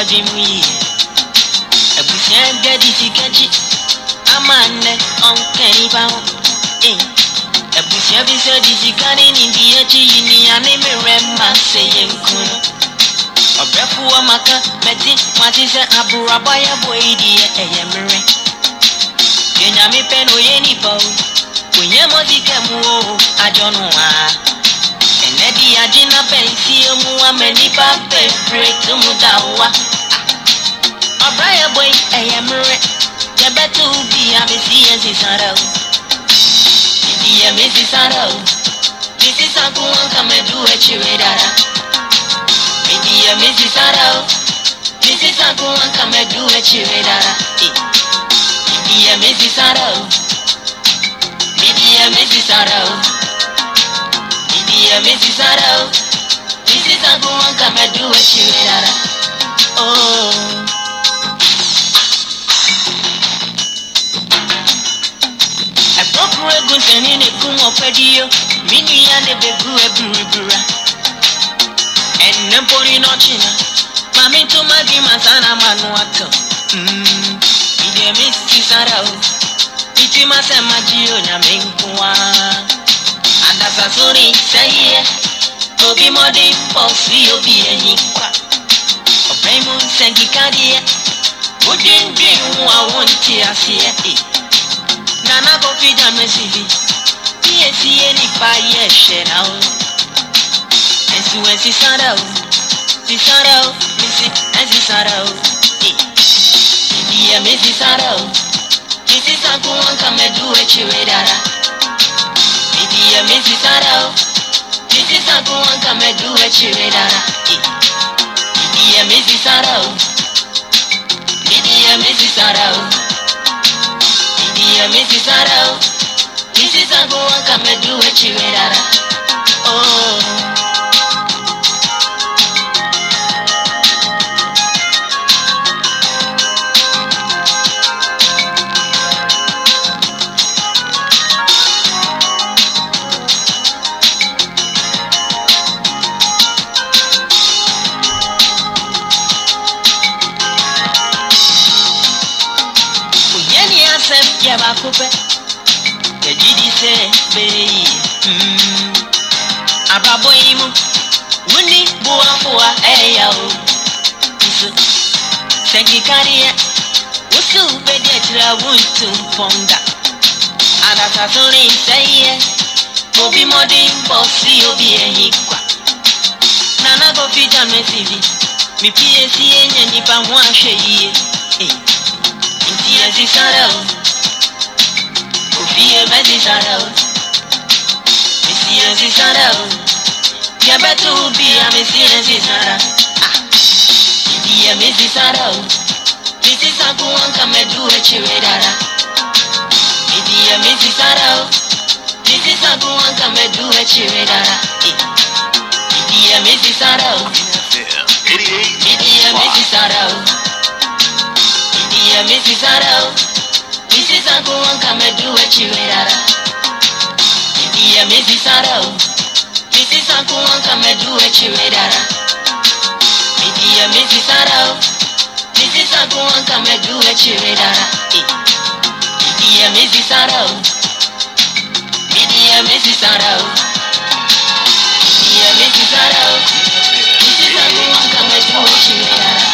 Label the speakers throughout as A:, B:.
A: adwin mu yie abusua gadi sikakyi ama nnɛ ɔnka nipa ho abusua bi sɛ di sika ne ne bi akyi yi nea ne mmerɛ ma sɛ yɛ nku no ɔbrɛfoɔ maka mɛte mate sɛ aboraba yɛbɔ yi deɛ ɛyɛ mmerɛ yɛnyame pɛ no ɔyɛ nipa o onyɛ mɔ sika mu o adwɔ no ti ajínàbẹ̀ tí ó mú amẹ́ni bá bẹ̀rẹ̀ tó mú dà wá. ọ̀bá yẹn bọ ẹ̀yẹ mìíràn yẹbẹ́ tó bí àmì sí yẹn sì sára o. ìdí yẹn mi sì sára o. mi sì sá kú wọn kà mẹ́dú ẹ̀chí e rẹ̀ dára. ìdí yẹn mi sì sára o. mi sì sá kú wọn kà mẹ́dú ẹ̀chí e rẹ̀ dára. ìdí yẹn mi sì sára o. ìdí yẹn mi sì sára o yeah, Mrs. Sado. Mrs. Uncle One come and do what she went Oh. I broke a good and in a kum of radio. Mini and a big blue ebura. And Napoli Nochina. Mami to my dear Masana Manuato. Mmm. Yeah, Mrs. Sado. It's my Samaji on a mink one dàgbà sórí sẹ́yìn ẹ̀ òbímọdé pọ̀ sí òbí ẹ̀yìn pa ọ̀rẹ́ mú sẹ́gi kárí ẹ̀ ó díndín ìhun àwọn ti àṣì ẹ̀ ẹ̀ nana kò fi dà mẹ́sì bí bí èsì yé nípa ayé ẹ̀ṣẹ̀ náà o ẹ̀sùn ẹ̀sìn sára o ti sára o mi sì ẹ̀sìn sára o ìdíyẹ mi sì sára o kì í sísan kó wọn kà mẹ́dúwẹ̀ ṣe wẹ́ dára ìyẹ́ mi ti tán dá o mi ti tán kó wọn kà mẹ́dú ẹ̀ ṣe mi dára ìyẹ́ mi ti tán dá o ìdíyẹ́ mi ti tán o ìdíyẹ́ mi ti tán o mi ti tán kó wọn kà mẹ́dú Oh. beyi mm. abrabɔ yi mu wuni buwafuwa ɛya o nso sɛnkikadeɛ wosi bedi akyirɛ wontu mpɔnda adatasole nsɛyɛ obi mɔden bɔ si obi ɛhi kwa nana kofi jamesi mi mipie si yɛ nya nipa ho ahwɛ yie nti ɛsi sara o. Messieurs, vas-y, Y'a pas tout bien, messieurs, si j'en Ibi ya mesi sara o Mesi sanku wanka dara Ibi ya mesi sara o Mesi sanku wanka dara Ibi ya mesi sara ya mesi sara ya mesi ce zango wanka mai duwa ciwe rara iya mezi sarau mezi zango wanka mai duwa ciwe rara iya mezi sarau mezi zango wanka mai duwa ciwe rara iya mezi sarau iya mezi sarau iya mezi sarau mezi zango wanka mai duwa ciwe rara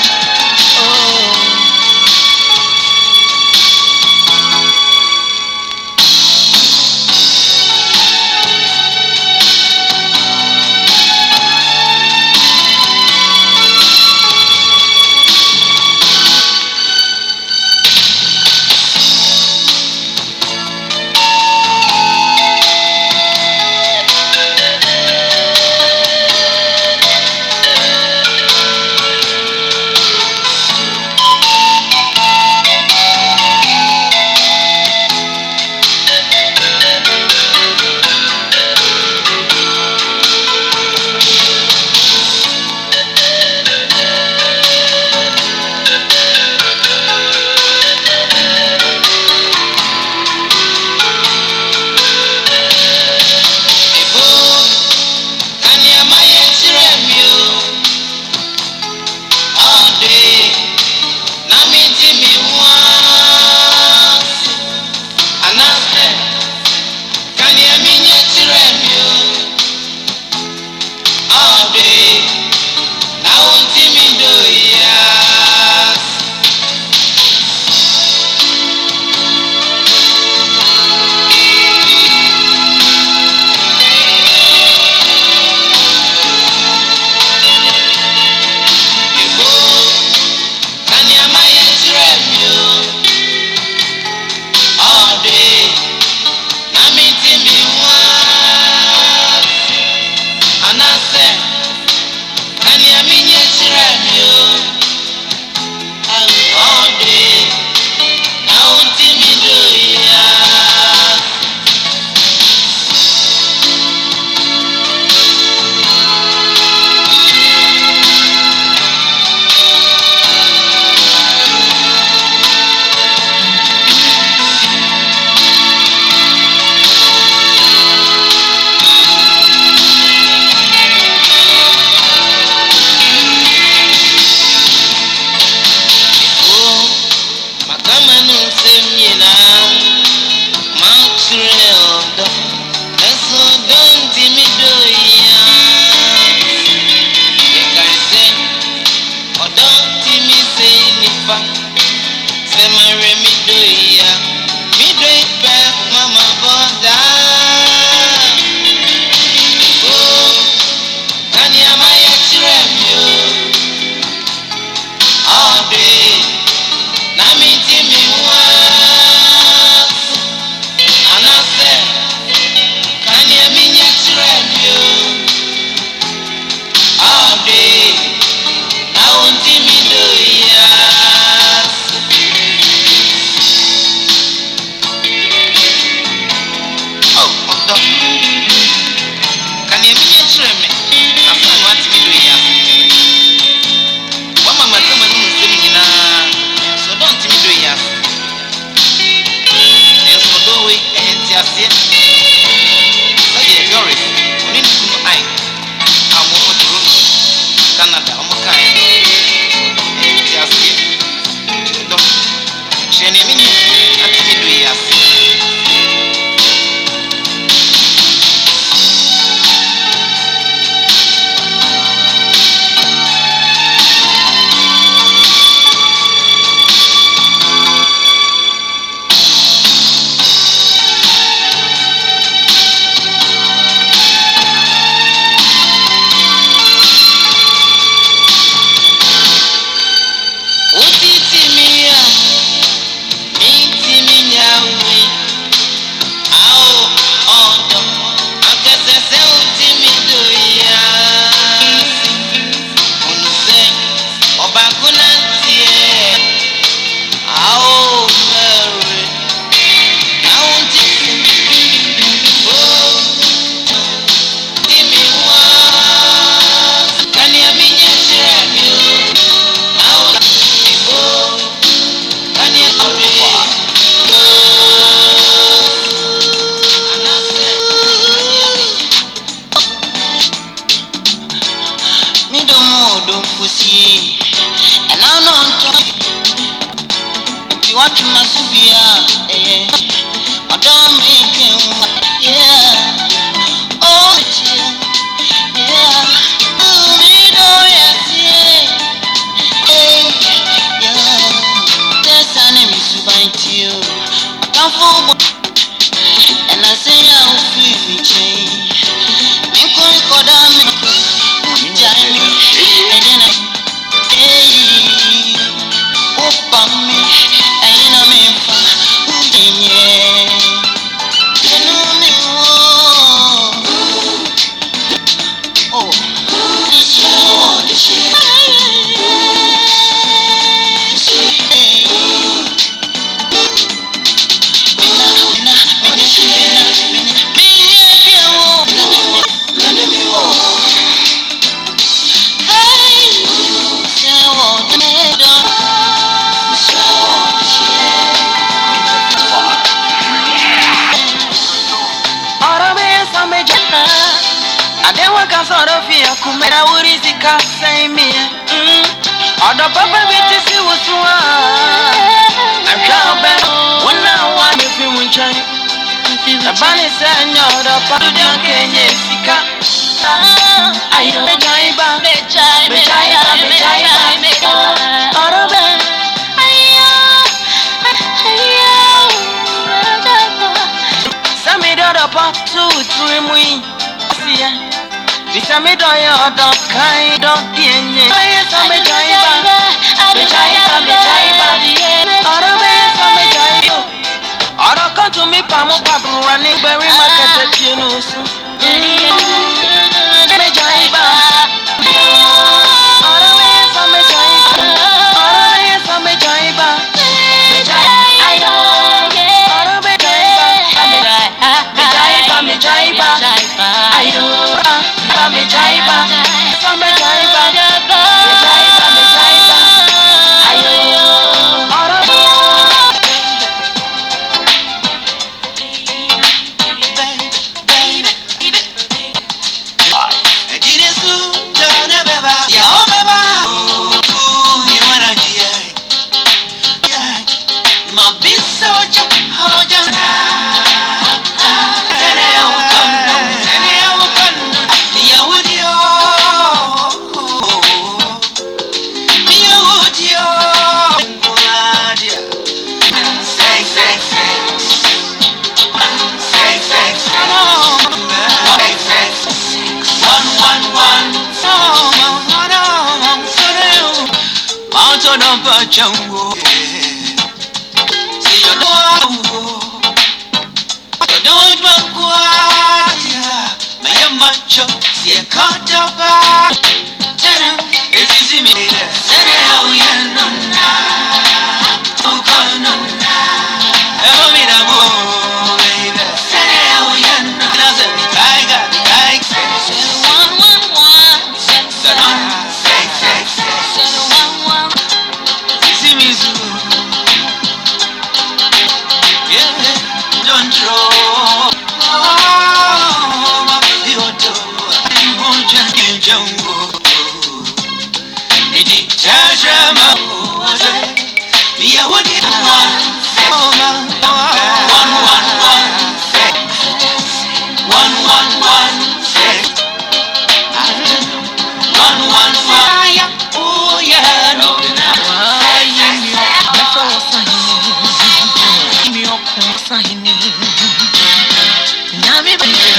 A: I'm a problem running, bury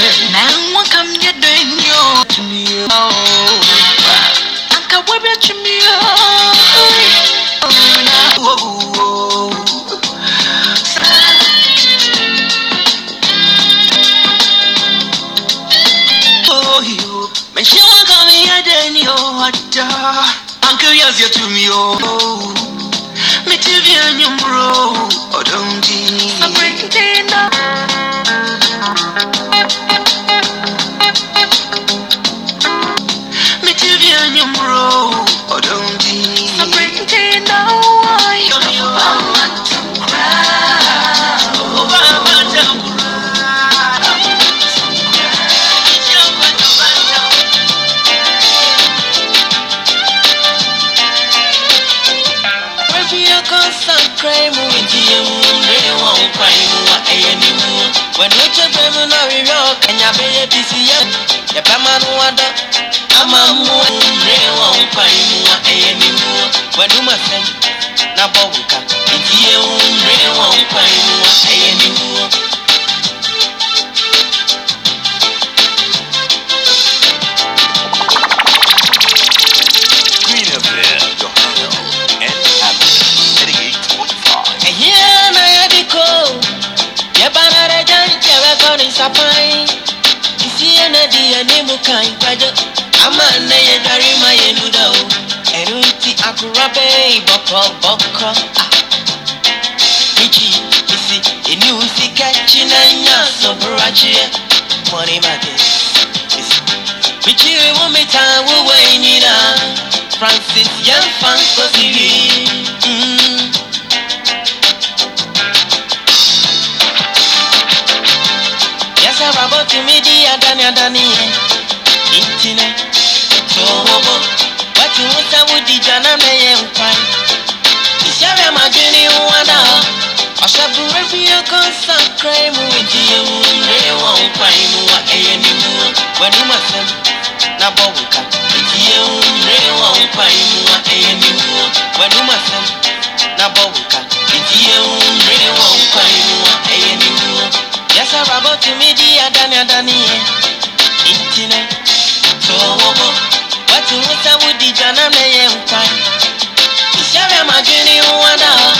A: I come to nanwa kam nye denyo akawebya chimio Uncle, yes, you're to me, oh. Me to
B: be a new bro, oh, don't you? I'm breaking down.
C: When you check them in a real, can you be a busy yet? The Paman Wada, Amamu, Rewa, Paimu, Ayanimu, when you must send Naboka, if you Rewa, Paimu, Ayanimu.
A: apan Kisiye na diye ni muka ikwajo
C: Ama na ye dari ma ye nuda o Ẹnu ti akurabe ibọkọ bọkọ Michi misi eni usi kechi na nya sobura chie Money market Michi wo ta wo nyina Francis yan fan so siri bọ́ ti mí di adani adani yẹn ìtìlẹ̀ tó wọ́n bọ́ wọ́n ti mú sáwù dìjà náà mẹ́yẹ nǹkan ìṣẹ́rẹ́ màjú ni wọ́n dà ọ́ ọ̀ṣẹ́ burú bí ọkọ̀ sàn kúrẹ́ mu ìdíyẹ wù rẹ̀ wọ́n nǹkan ìmú wa ẹ̀yẹ ni mu wọn wẹ̀nu mà náà bọ̀ wùkà ìdíyẹ wù rẹ̀ wọ́n nǹkan ìmú wa ẹ̀yẹ ni mu wọn wẹ̀nu mà náà bọ̀ wùkà ìdíyẹ wù rẹ̀ wọ́n nǹkan ìmú wa sọ̀rọ̀ bó ti mí jí adani adani yẹn ìtìlẹ̀ tọwọ́ bọ̀ wọ́n ti mú sáwù dìjà náà mẹ́yẹ ń ìṣẹ́rẹ́ màjú ni wọ́n dà ọ́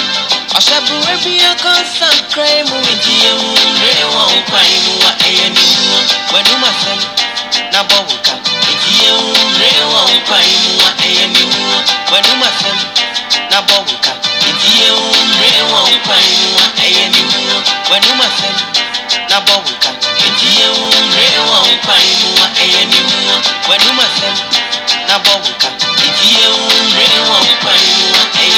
C: ọ̀ṣẹ́ burú bí ọkọ̀ sàn kẹ́ ìdíyẹ ń rere wọn ń pa ìmú wa ẹ̀yẹ ni wọn pẹ̀lú màsẹ́lì nábọ̀ wùkà ìdíyẹ ń rere wọn ń pa ìmú wa ẹ̀yẹ ni wọn pẹ̀lú màsẹ́lì nábọ̀ wùkà ìdíyẹ ń rere wọn ń pa ìmú wa ẹ̀yẹ ni wọn no when you must say na bo we can enti ye un re wa un pa imu wa eye ni mu wa when you must say na bo we can enti ye un re wa un pa imu wa eye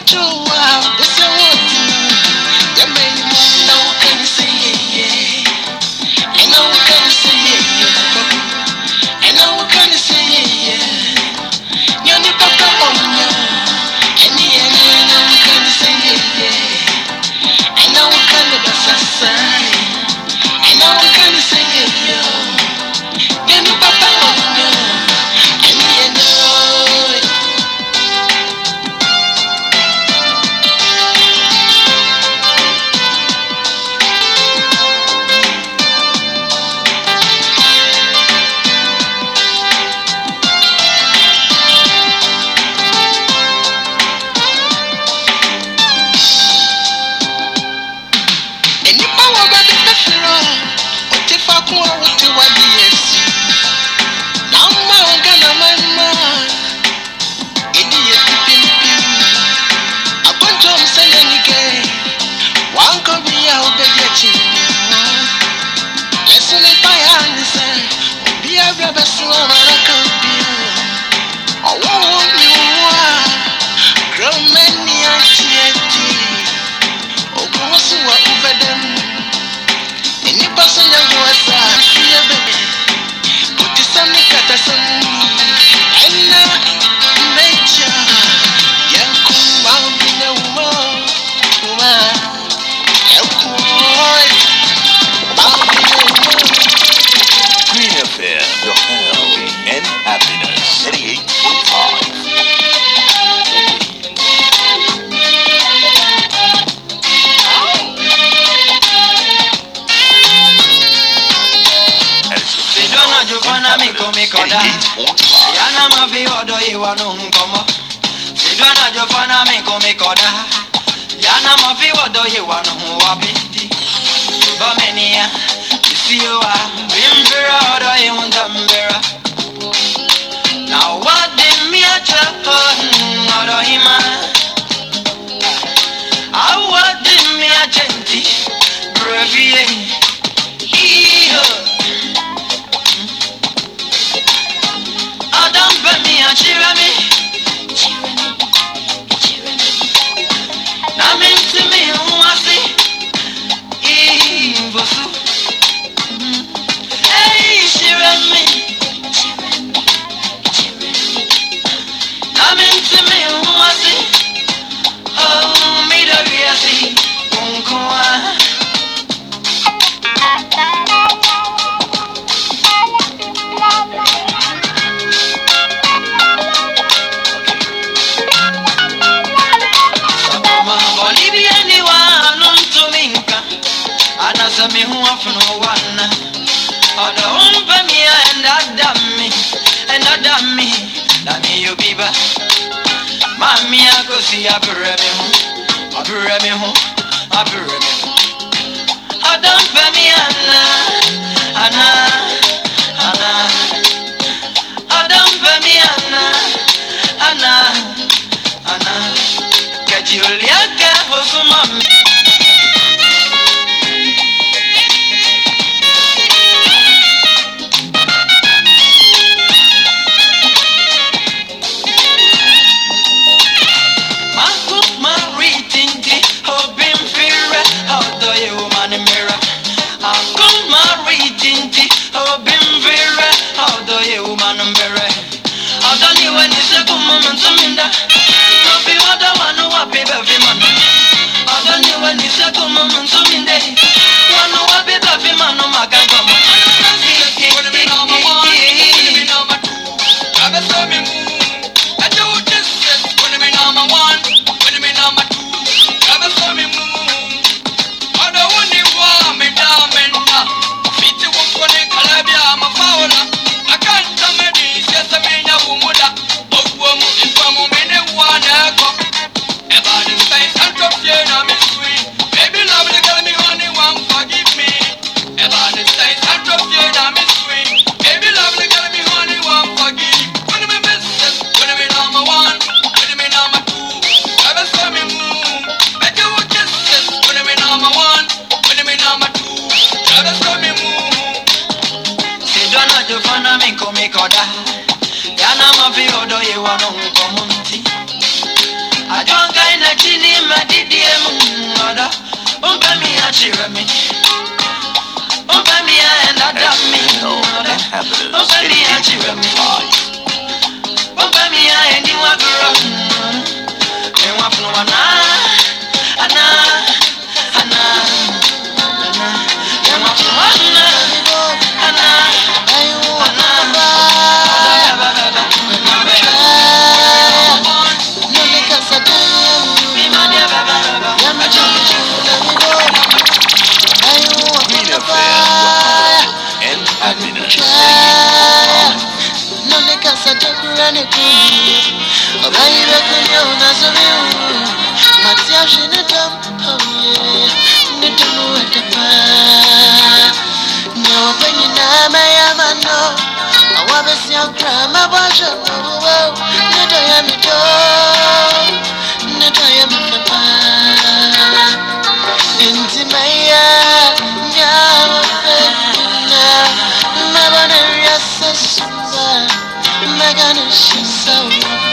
D: what you
A: me. Mami akosi abere mi ho,
B: abere mi ho, abere mi ho.
A: Ọdún fẹ́mi àná, àná, àná. Ọdún fẹ́mi àná, àná, àná. Kẹ̀jì ò lè ká man to me that No be what I want, no happy baby man I don't know when i o o d a n to me a t o n man, no maga g a m Hola. Joanna, Joanna, me come, me ye wano nkomu nti ajonga ina chini madidie mungada umpe mi achire mi umpe mi aenda
B: dami mungada umpe mi achire mi
A: umpe mi aendi wagura e mungada enwafunu wanaa kaneti Abaira kuyo na sabiu Matsiashi netam pawe Netamu etapa Nyo penyi na mayama no Awabesi angra mabasha
B: mabuwa Netaya mito Netaya mifepa Inti maya Nyawa Dragon, she's so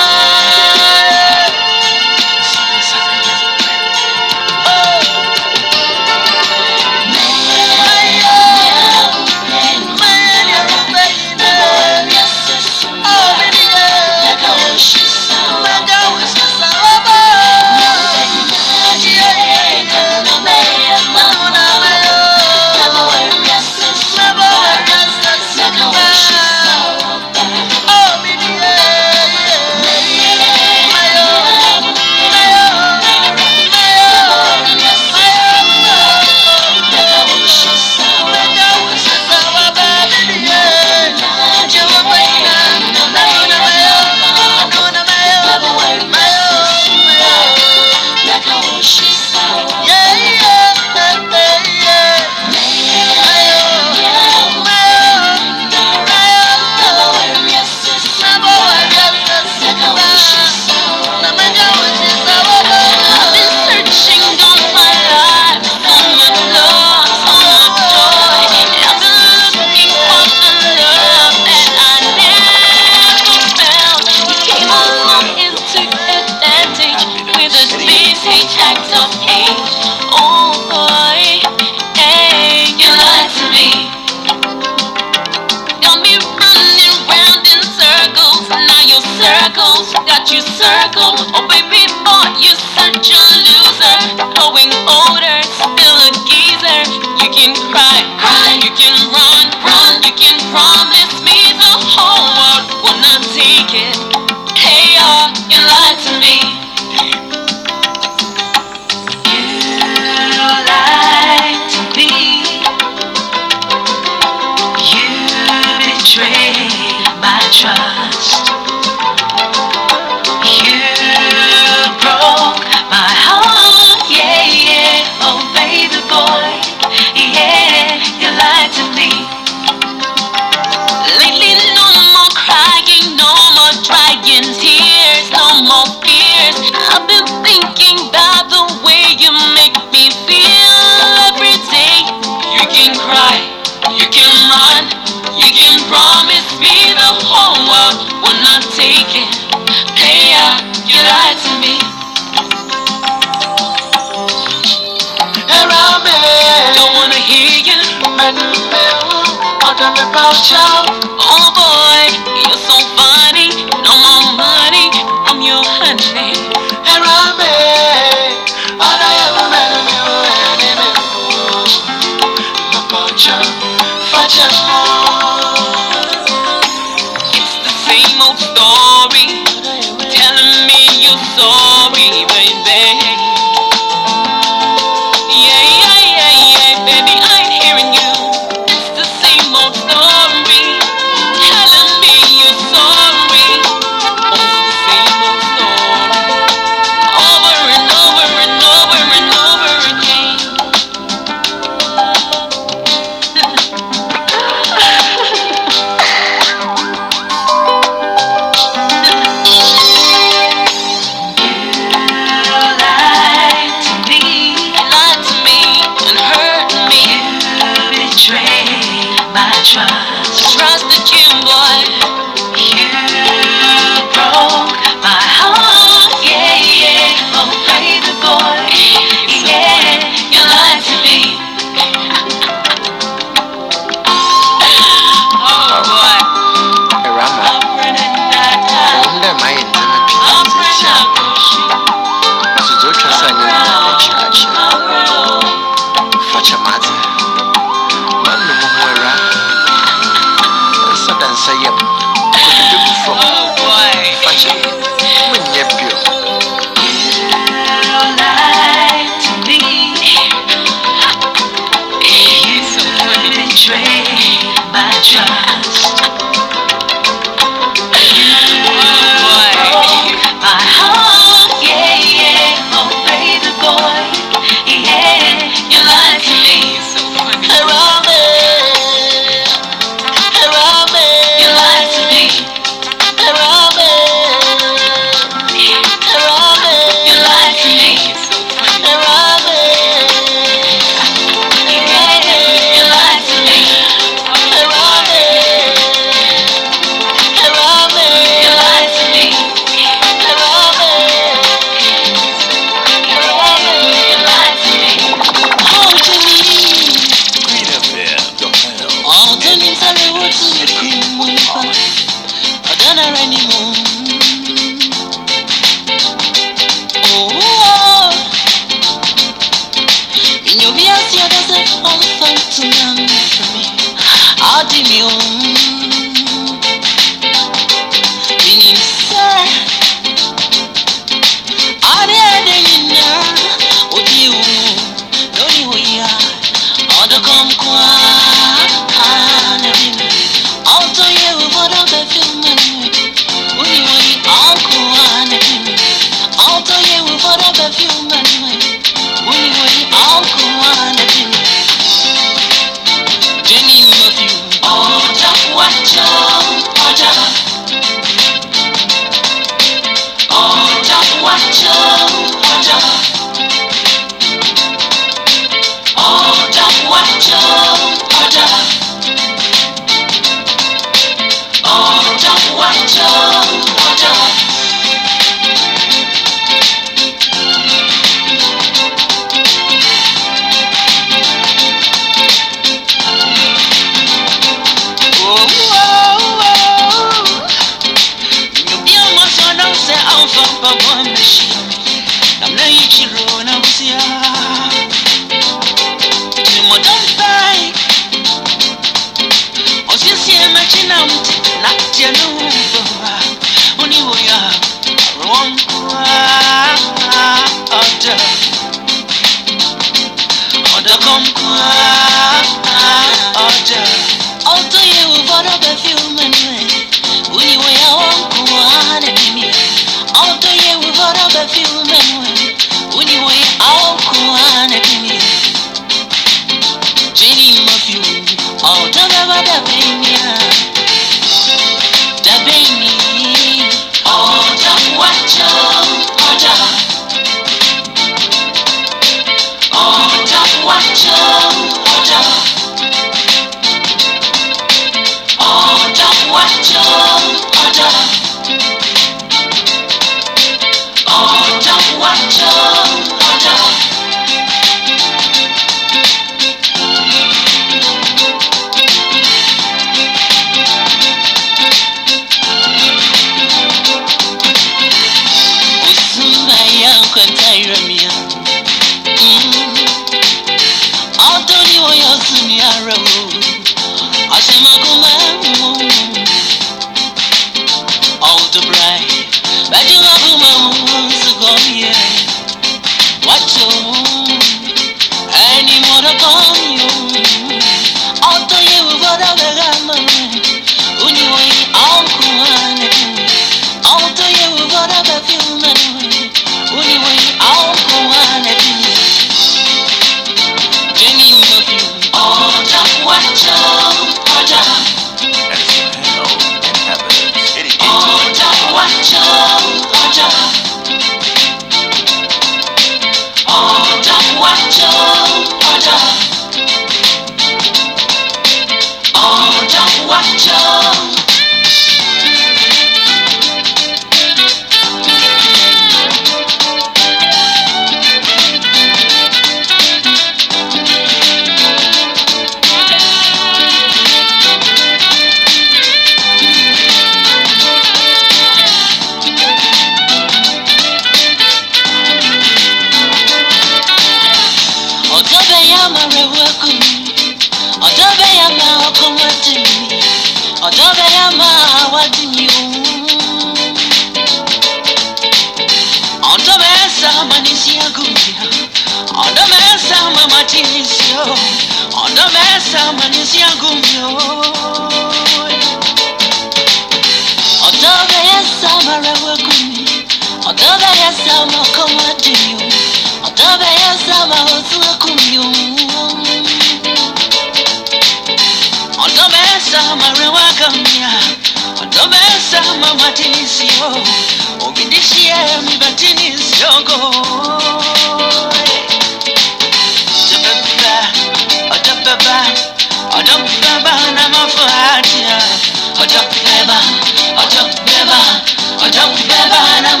A: I'll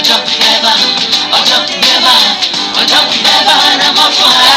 A: jump ojo I'm a namafanya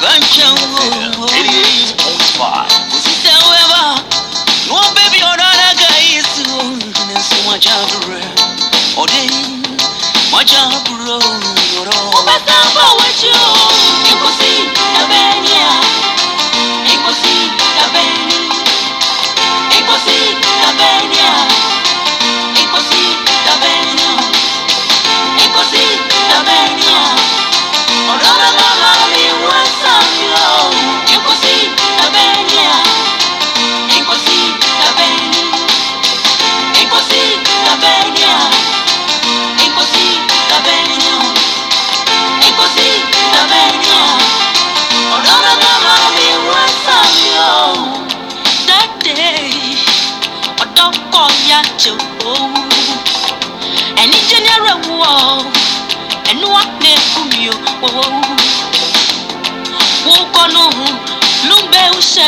A: 奔向我。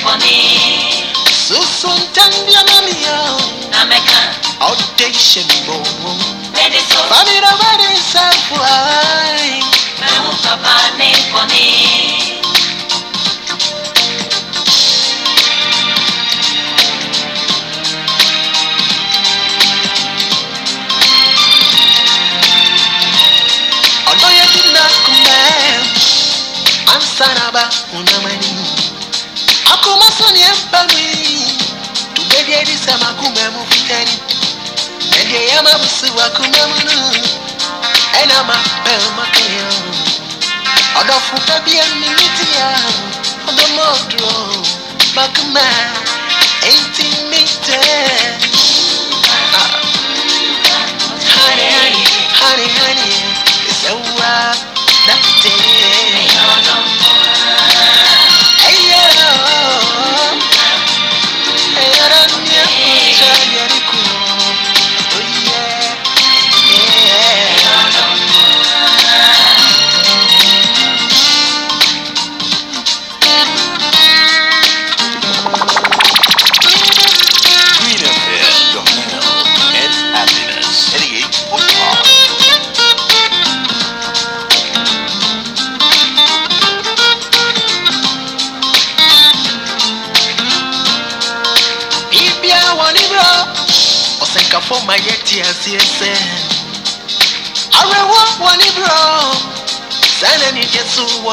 B: symphony.
A: Susun tembia na mia. Nameka.
D: Audition boom.
A: Mediso. Famira wari sarfuai.
B: Meu papa nymphony.
D: Odoye dinakumem. Ansaraba unamai. sani ɛmpa mi tubedi edi sama kuma mu fitani ɛdi yama busi wa Honey, honey, honey, honey, it's a
B: wild, that's it.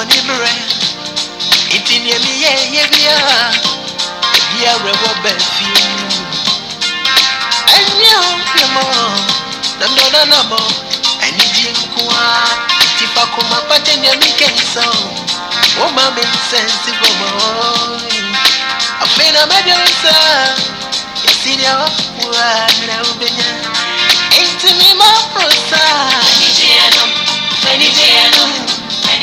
D: bɔne mmerɛ nti neɛ meyɛyɛ biaa ebi awerɛhɔ baa fie mu ɛnyɛ ho mfiamɔ nanɔnanabɔ anigye nko a nti fa kɔma patɛ neɛ mekɛnsɛ woma me nsɛnsi bɔmɔ afei na mɛdɛ wo sa yɛsi deɛ wafoa mmerɛ
A: wobɛnya enti me maforo saa anigyeɛ no anigyeɛ no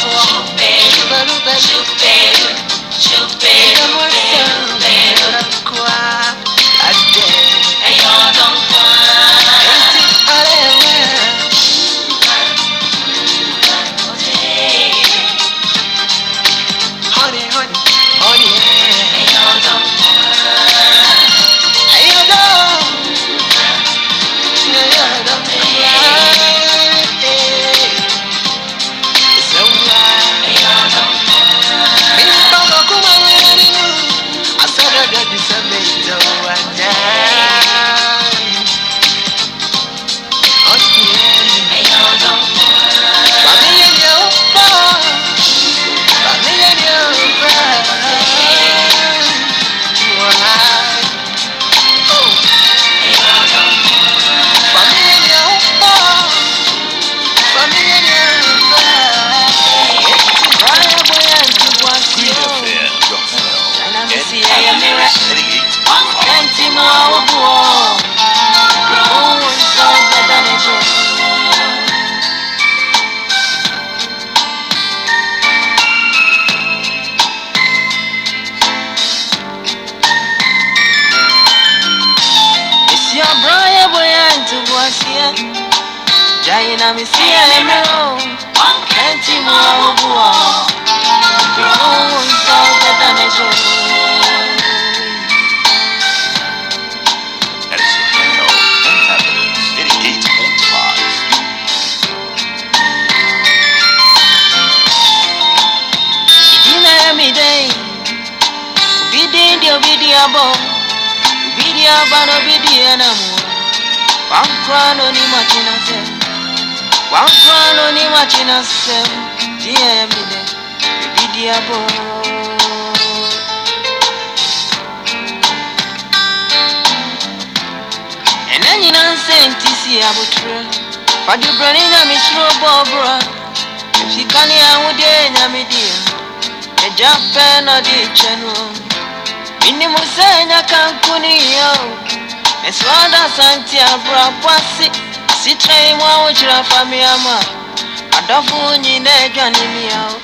A: Chupeiro, chupeiro, chupeiro,
B: chupeiro.
A: abotire wade brani nyame suro bɔɔborɔ ɛfika ne ahodeɛ nyame deɛ agya pɛ na ɔde kyɛ no menim sɛ nya kanko ne yɛ o ɛsɛ wada asante abrabɔ ase sitrɛi mu ahokyerɛ afa me ama adɔfo nyina adwane mia o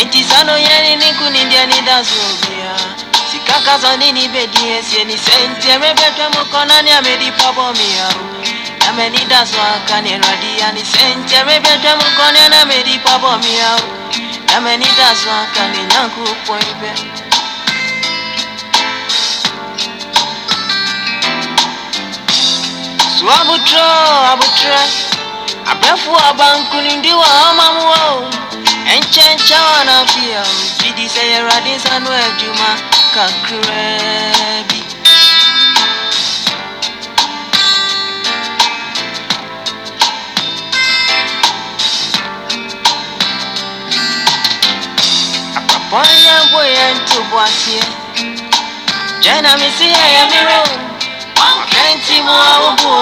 A: enti saa no yɛ ni ne ko ne deɛ ne da so obiaa sika kasa ne ne bɛdi ɛsiɛ ne sɛ ntiɛ mɛbɛtwɛ mu kɔ na ne amɛdi pɔbɔ mia o many dance one can in ready and it's in Jerry Bedam gone and I made it pop on me out. That many dance one can in Uncle Point Bed. abutro, abutre, abefu abankuni ndi wa amamu wo. Enche enche wana pia, mfidi seye radinsa nwe
C: juma kakure.
A: Mwanya boye ntubwasie Jana misiya ya miro Wakenti mwa ubu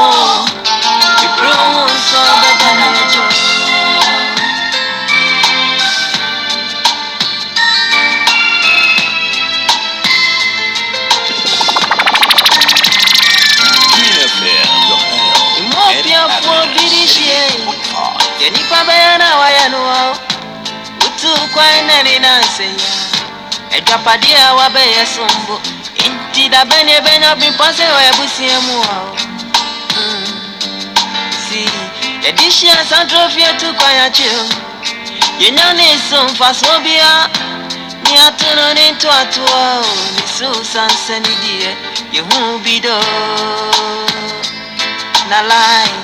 A: Bibru unso badana mecho Imopia fuo birishie Yenipa bayana wayanuwao tu kwan hmm. na ne nansa ya adwapadeɛ a wabɛyɛ so mbo nti dabɛne ɛbɛnya bepɔ sɛ wɔ abusua mu a si yɛde hyia santrofie tu kwan akyerɛ mu yɛnya ne so mfasoɔ biara ne ato no ne ntoatoa o ne so sansa ne deɛ yɛhu bi dɔ na line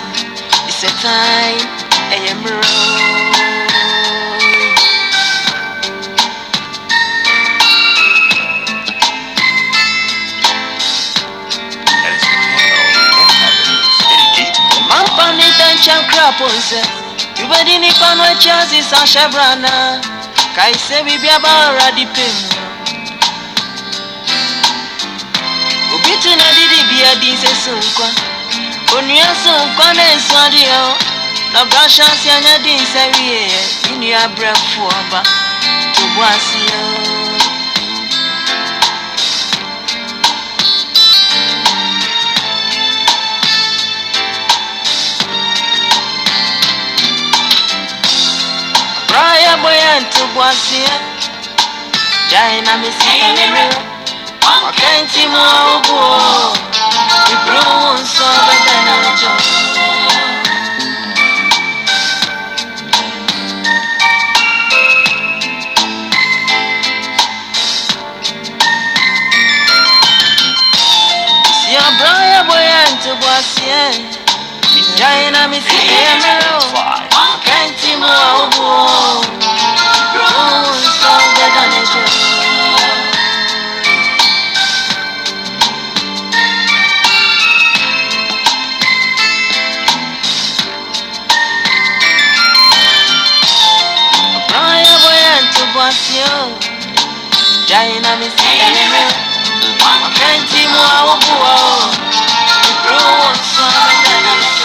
A: is a time ɛyɛ mmerɛ You Rapunzel. Yubedi ni konwe chansi sa shebrana. Eh? Kaise bibia ba ora di pemu. Obitu na didi bia di se sunkwa. Onua sunkwa na esu adi yo. Eh? Na bra chansi anya di se wie. Eh? Inu ya brefo aba. Tubu asi yo. Oya boya ntubwasia Jaina misikanere Wakenti mwa ubuo Ibru unso bedena jo Jaina misinime Wapenzi mwa wabuwa Mkruwa sana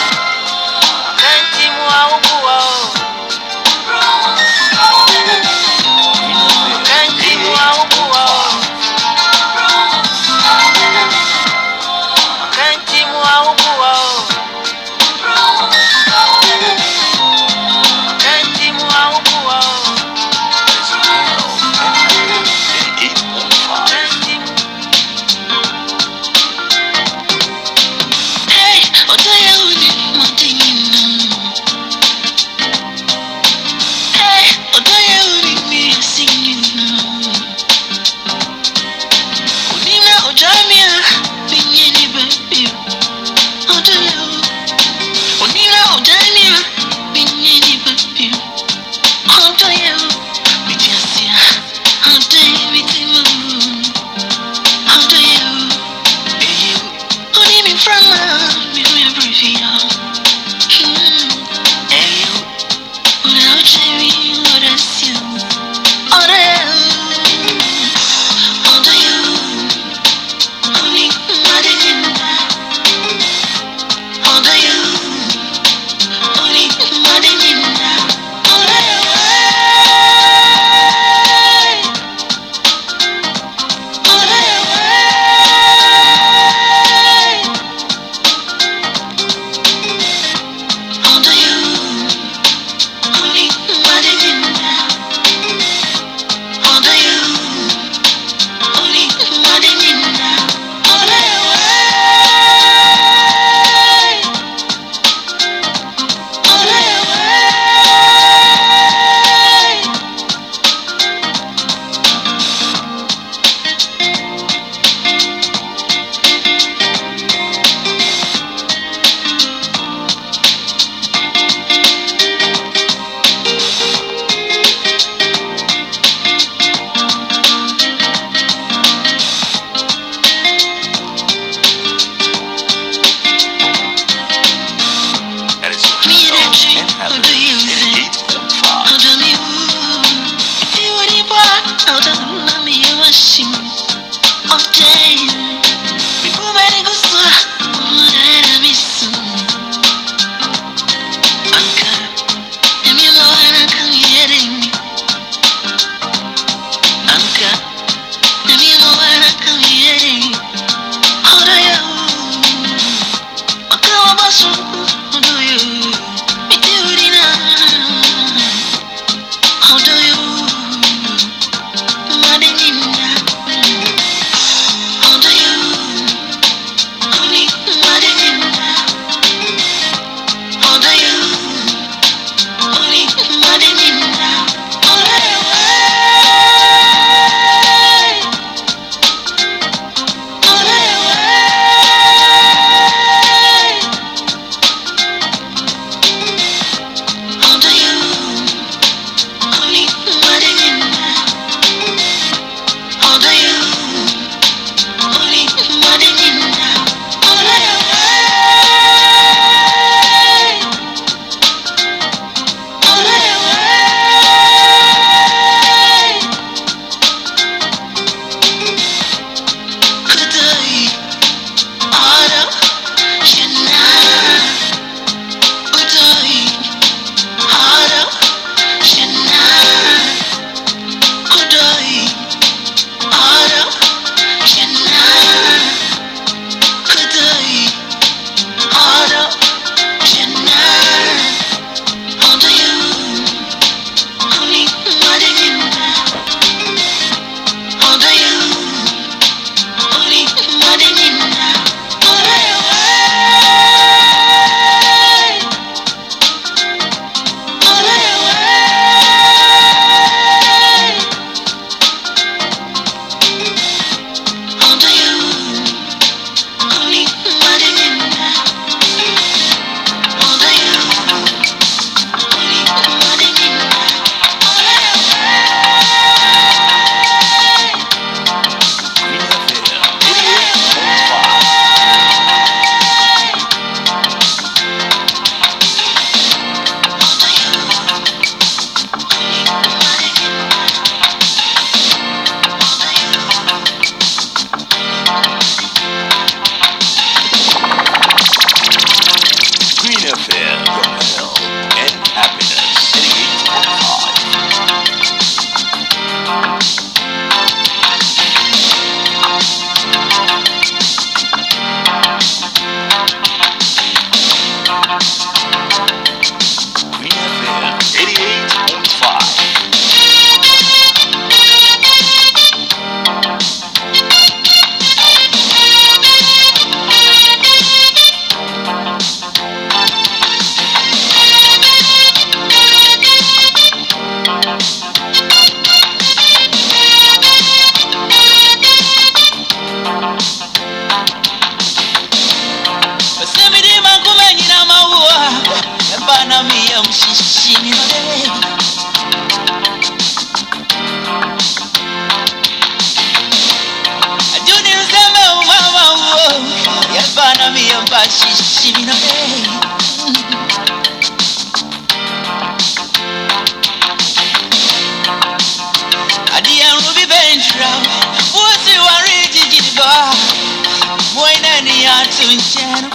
A: Maximum Shadow.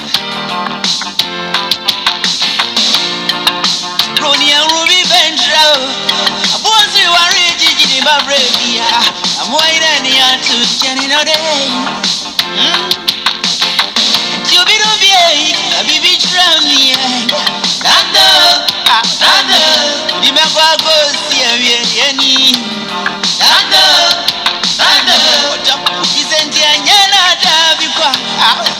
A: Ronia Ruby Ventro. Bozi Wari Gigi Babrebia. I'm wide hmm? and the art to Jenny Noday. Tubid of Yay, a baby Tramia. Nando, Nando, Dimapa goes here, Yenny. Nando, Nando, Japu isn't Yanada before.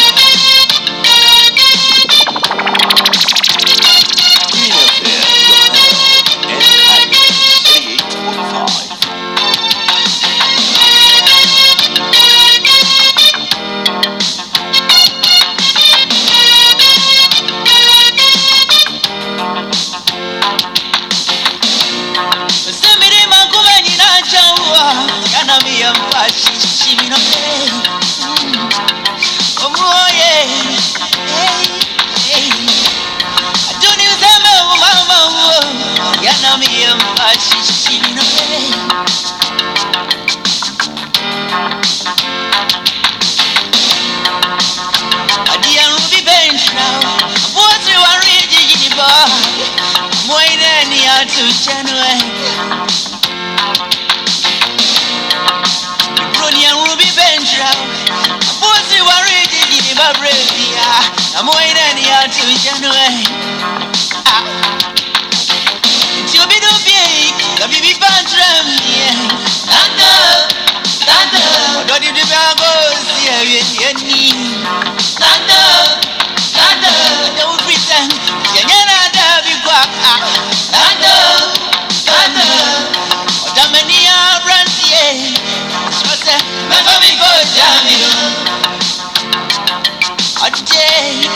A: ètò ìṣẹ́nu ẹ̀. Ìròyìn ẹ̀rù bí bẹ́ńjìrà o, àbó sì wá rí ìdíje ní bàbá èdè yá, àmọ́ iná ni a ti ìṣẹ́nu ẹ̀. Tí omi ló bí èyí, tàbí bí bàjẹ́ mi ẹ̀. Dáńtọ́, Jamiro. Ajay,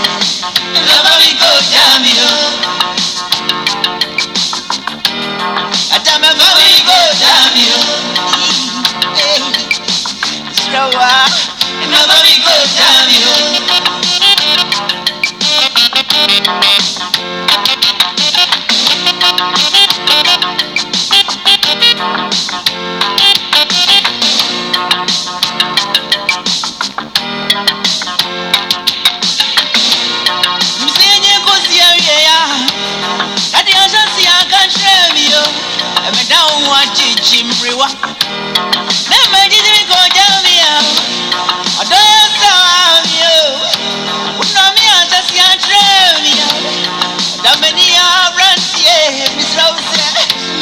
A: Rabari go Jamiro.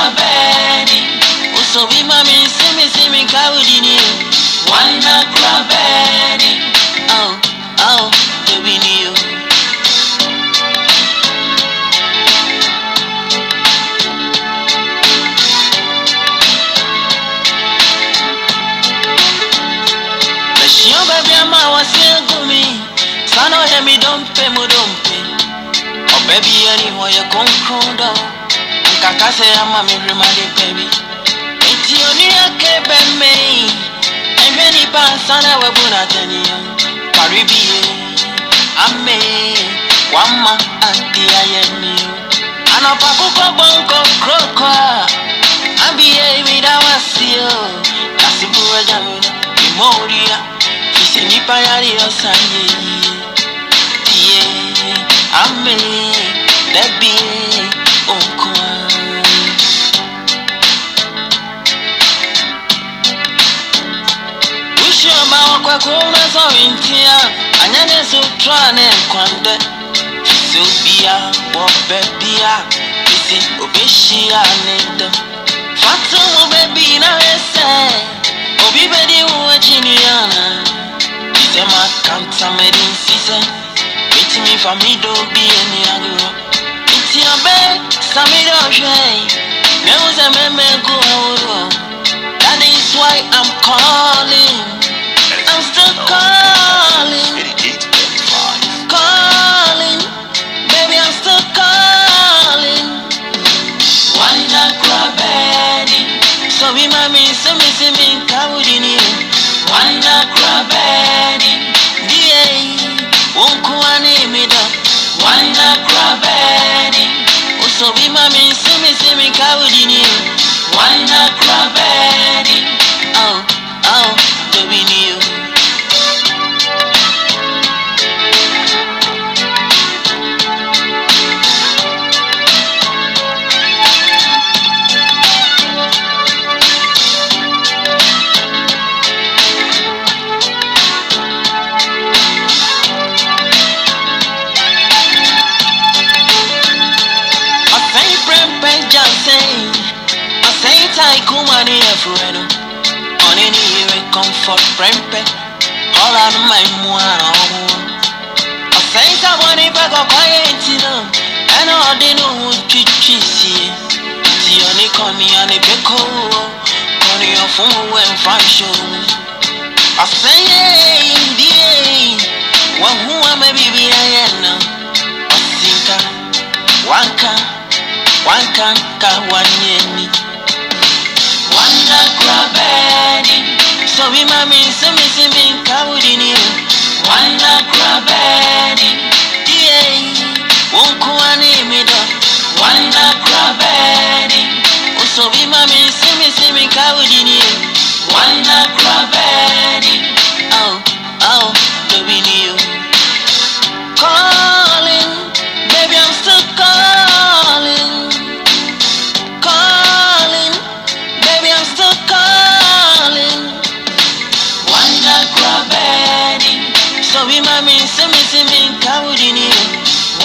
A: klabeni usobima misimisimi kawudini waina klabeni au au tebiniyo nashiomba vyama wasiegumi sanohemi
C: O mudompe obebiyani hoye konkondo kàkà sẹ ama mi rẹ ma de bẹbi. Ètí oníyà ké bẹ mẹ́yìn,
A: ẹgbẹ́ nípa sáré wẹ́bù náà tẹ̀lẹ́yìn. Kàríbíyé, amé, wàá ma àti ayẹ mi o. Ànàpà púpọ̀ gbọ̀ngàn kúròkọ̀ à, àbíyé mi dá wá sí o. Kàsíbú ẹja mi náà, ìmọ̀ orí ya, ìṣe nípa yára ọ̀sán yẹ yìí. Díẹ̀, amé, lẹ́bí. akoma sọ ntia anya ne so tra ne nkwandɛ fisi obia wɔbɛ bia fisi obehyia ne dɛm fatu mu bɛbi na hɛsɛ obi bɛdi wo akyi nuana sisɛ ma kanta mɛdi nsisɛ
C: metumi fa mi do bi ani agorɔ
A: nti abɛ sami dɛ ɔhwɛ ne ho sɛ mɛmɛ gu ahoroɔ that is why i'm calling. I'm still calling. Calling. Baby, I'm still calling. Why not grab any? So we oh, mommy, so me, so me, kabudini. Why not grab any? Yeah. Unkuani mida. Why not grab any? So we mommy, so me, so me, kabudini. Why not grab any? Oh,
C: oh, baby, you.
A: comfort prempe ọ̀la ni máa mú àràn ọmọ wọn.
C: ọ̀sẹ̀ ń sábọ̀ ní pẹ́kọ̀ kọ́yẹ̀ntì náà ẹnu ọdín ní òun jíjí sí i. ti ọ̀ní kọ́niyàn ní pẹ́kọ̀ kọ́niyàn fún owó ẹ̀ ń fa ìṣòro. ọ̀sẹ̀ yẹn.
A: So we mami simi simi kawudi ni Wana krabedi Yeah Unkuwa ni mido Wana krabedi So we mami simi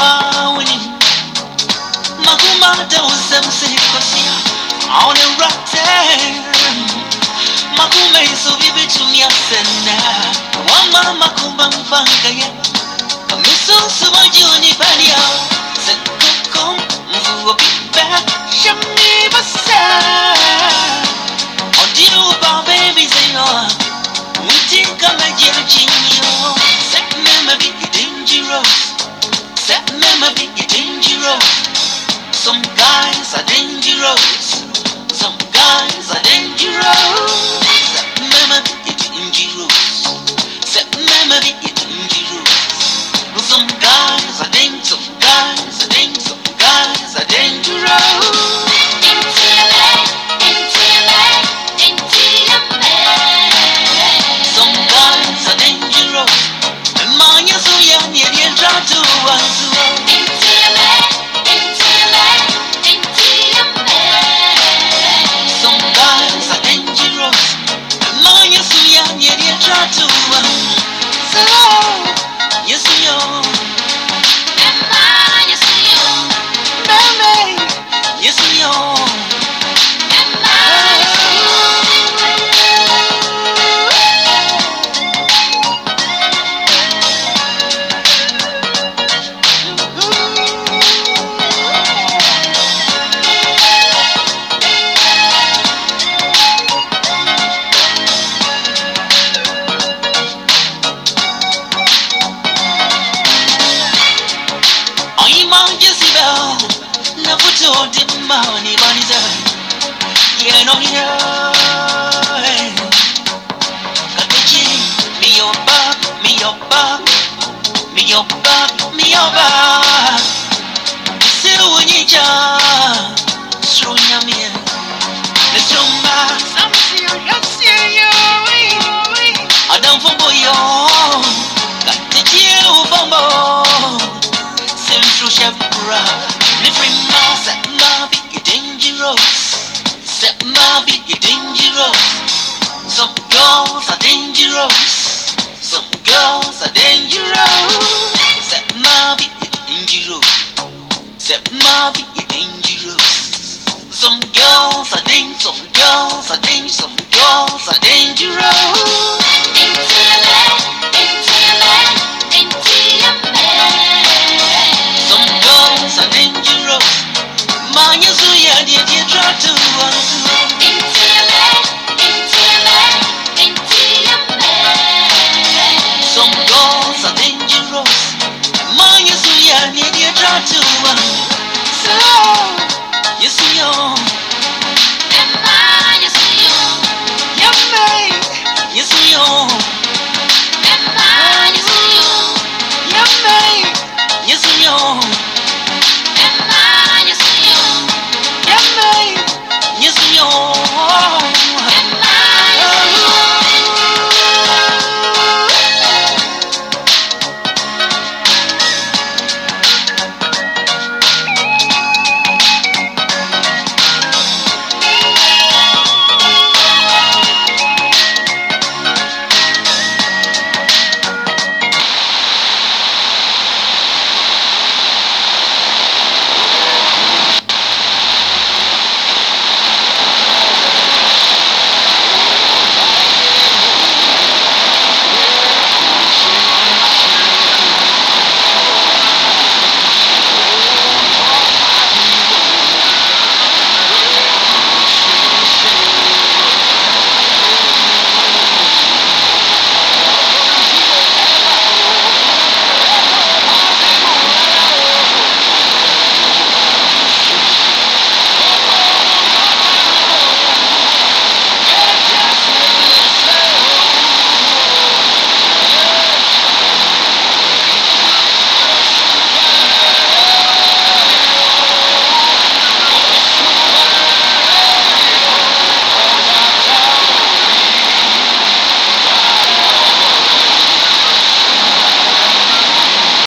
A: عواوني ما هو معدة وزمسي كوسيا عون راتين ما هو ميسو بيبتم يا سنة وما ما هو منفانك يا كمسو سوى جوني باليا سكوكم مفوو بيبا شمي بسا Audio bar baby zero Mutinka majirjinyo Set memory dangerous them a dangerous. Some guys are dangerous. Some guys are dangerous. them a dangerous. them a dangerous. Some guys are dangerous. Some guys are dangerous. Some guys are dangerous. Jehová se humilla su llamien le tromba adam fomboyo kate jiru bombo central shepra le frima set ma be dangerous set ma be dangerous some girls are dangerous Mommy, you're dangerous. Some girls are dangerous, some girls are dangerous, some girls are dangerous.